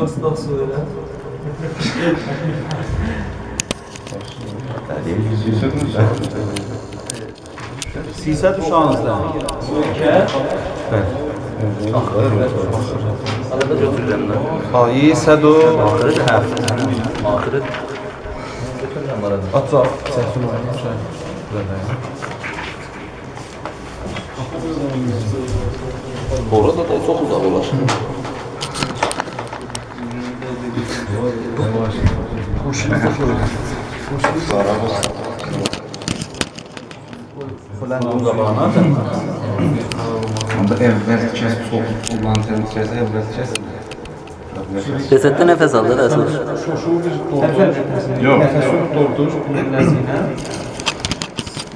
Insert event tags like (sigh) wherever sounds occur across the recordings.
Nasıl öyle? Siyasət uşağınızda. Də. Ayı, sədo. Axırı da həftə. Axırı götürürəm arada. Atsa. Səsin olmuş. Orada da çox uzaq olar. Falan zamanı. Onda əvvəl kəs çox toplantı kəs əvvəl kəs. Cəsəddə nəfəs alır əsas. Yox. Nəfəsi.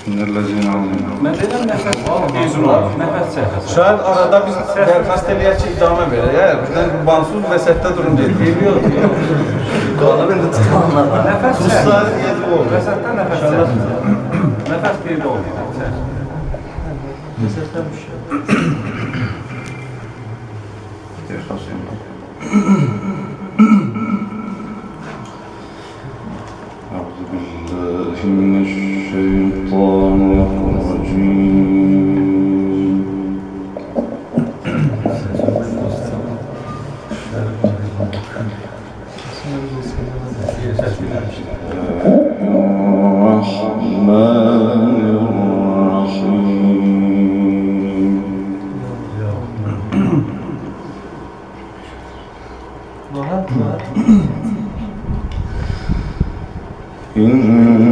Nədən nəfəs mezun olub, nəfəs səhvəsi. Şayet arada biz dərxast eləyək ki, idamə verək. Hə, birdən bansuz vəsətdə durun deyir. Geliyor. Qalıb indi çıxanlar. Nəfəs səhvəsi. Quslar yedi o. Vəsətdə nəfəs səhvəsi. Nəfəs qeydə olmuyor. Vəsətdə bu şey. (clears throat) Dərxast eləyək. Şey Mm-hmm.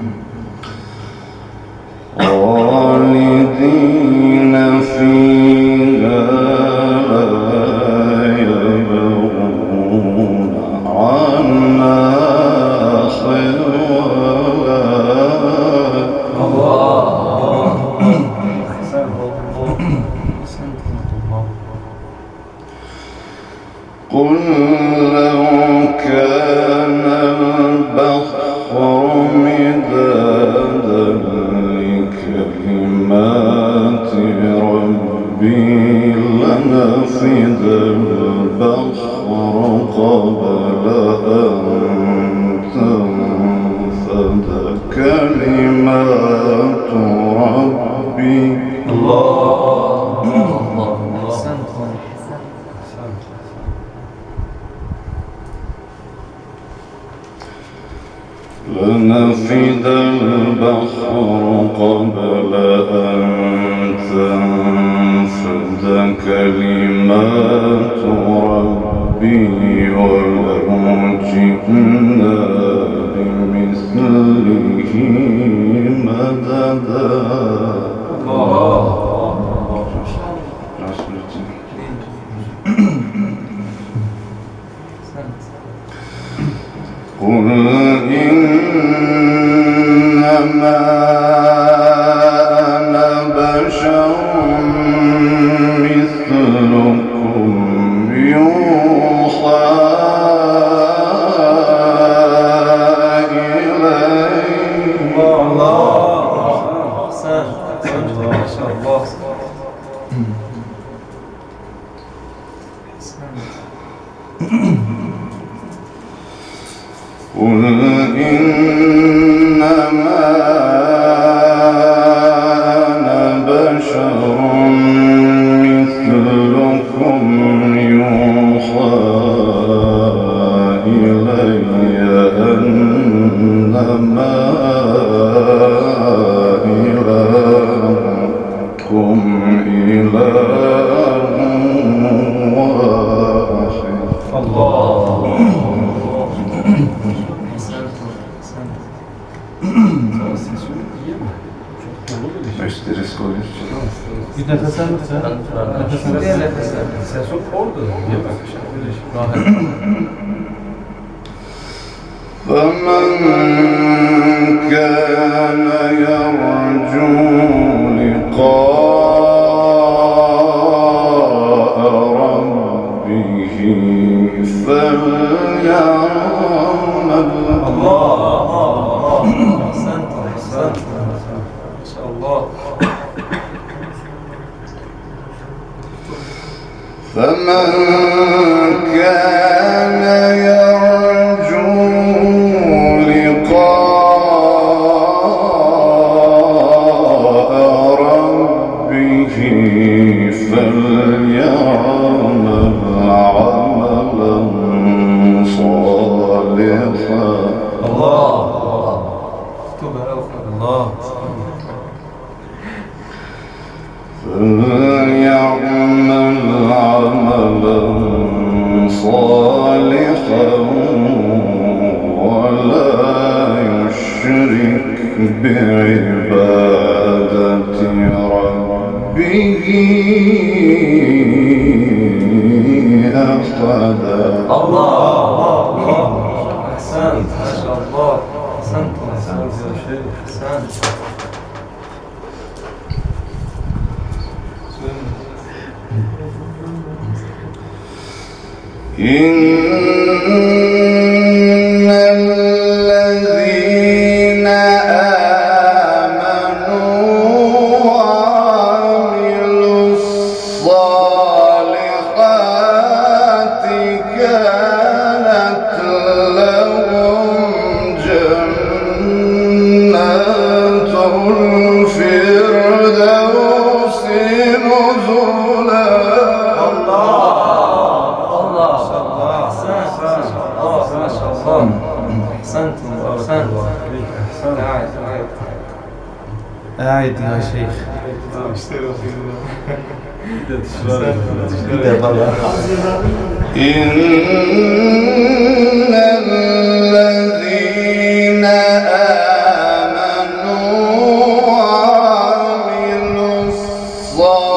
ربي لنفد البحر قبل أن كلمات ربي ولو جئنا بمثله مددا. قل Bir nefes al sen. Nefes al. Nefes al. Sen sok orada. Rahat. الله. الله. حسين حسان إن الفردوس نزلا. الله شاء الله ما شاء الله أحسنت قاعد قاعد قاعد يا شيخ. إن الذين الصالحات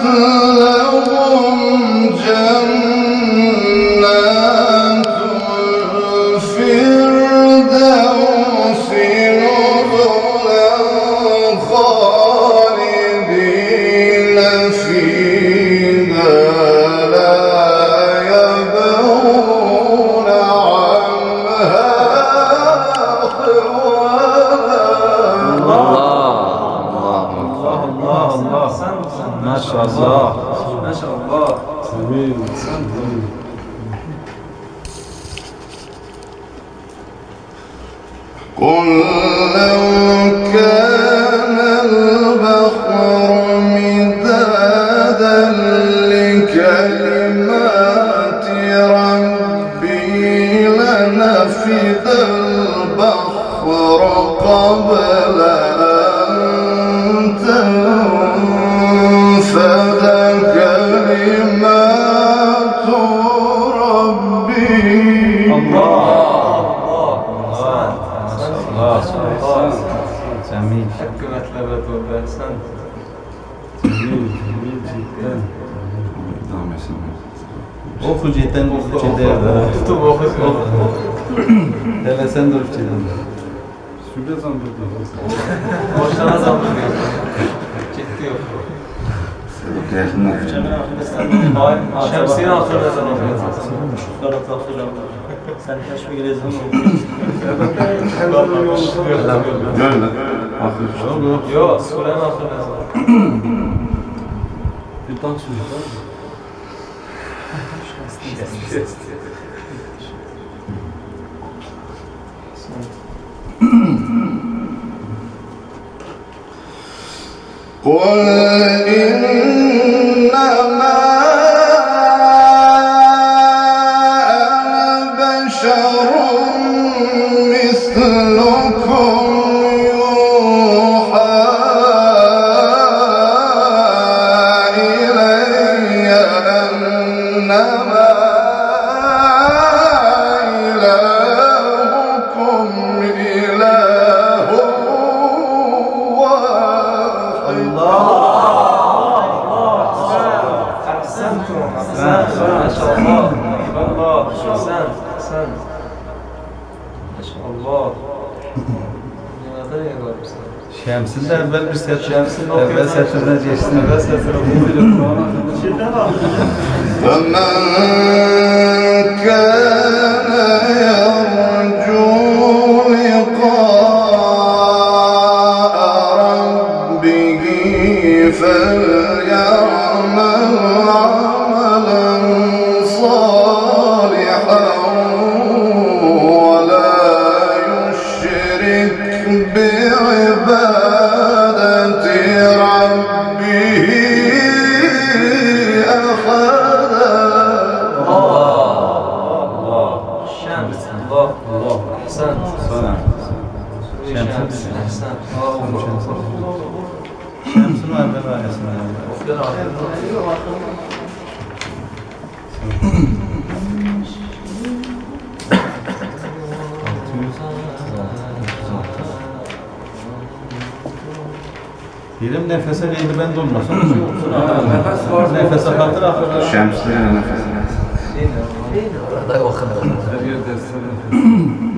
Uh-huh. قل جميل حق مطلبات والله أحسنت Oku cidden oku cidden. اكتب وخذ Hele sen dur cidden. Boşuna zaman yok. Ciddi yok. Hayır, şemsiyenin altında ne zaman okuyorsun? Sen kaç bir gezin Böyle. Yok, Süleyman altında ne zaman? قل geçsin. Evvel bir setre, evvel setrine geçsin. Evvel setrine geçsin. Ömer Şems'in Şems'in var be bayasına. Dilim nefese ben de şey olmasın. nefes var. Nefese katır akıllı. Şems'in nefesine. Değil mi? Değil mi? Orada o kadar. (clears throat)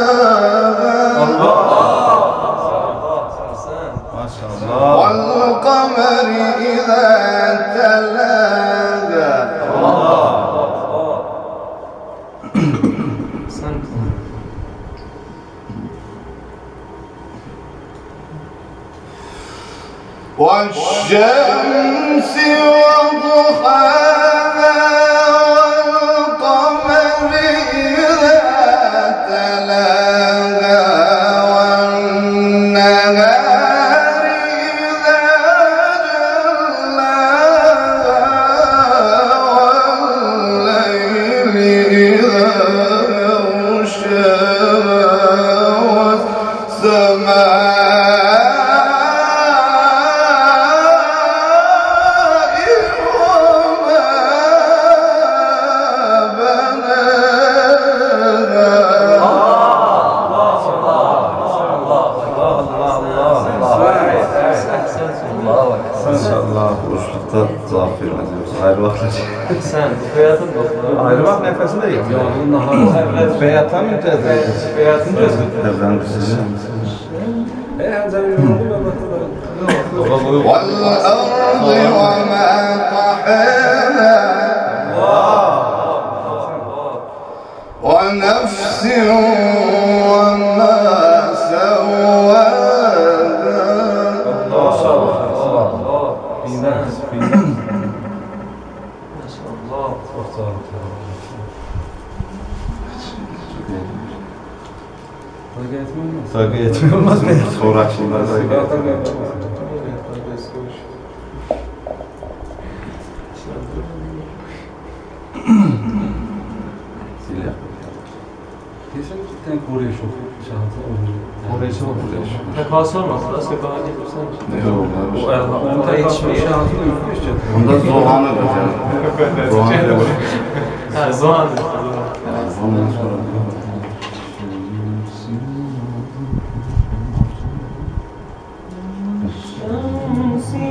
الشمس vermez. Hayırlı vakitler. أحسنت hayatın doktoru Ayrılmak nefesi de yetiyor. Evet. Beyata mümtaz edeceğiz. hayatın gözü Evren kısısı. Baba bu والأرض وما طحاها ونفس Saygı yetmiyor olmaz mı? Sonra açılmaz. Kesinlikle Kore çok şansı olur. Oraya çok Tekası olmaz. Nasıl bana gelirsen. Ne olur? O Erdoğan'da yetişmiyor. Şansı yok (laughs) işte. Onda Zohan'ı güzel. Zohan'ı Ha, zaman. Ondan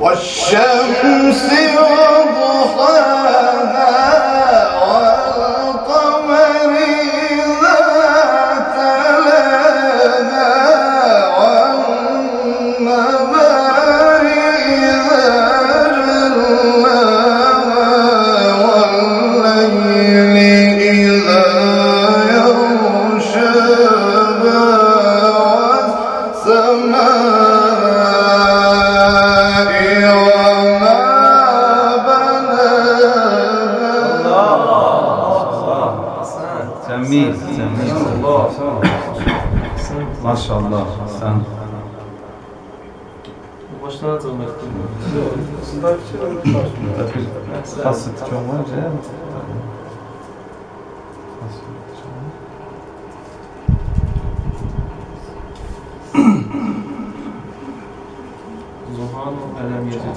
والشمس وضحاها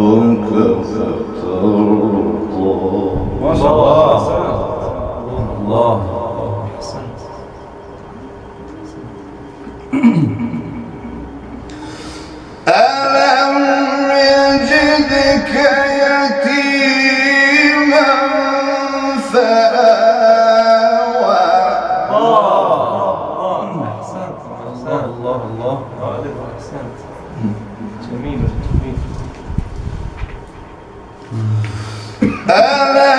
Oh. فلا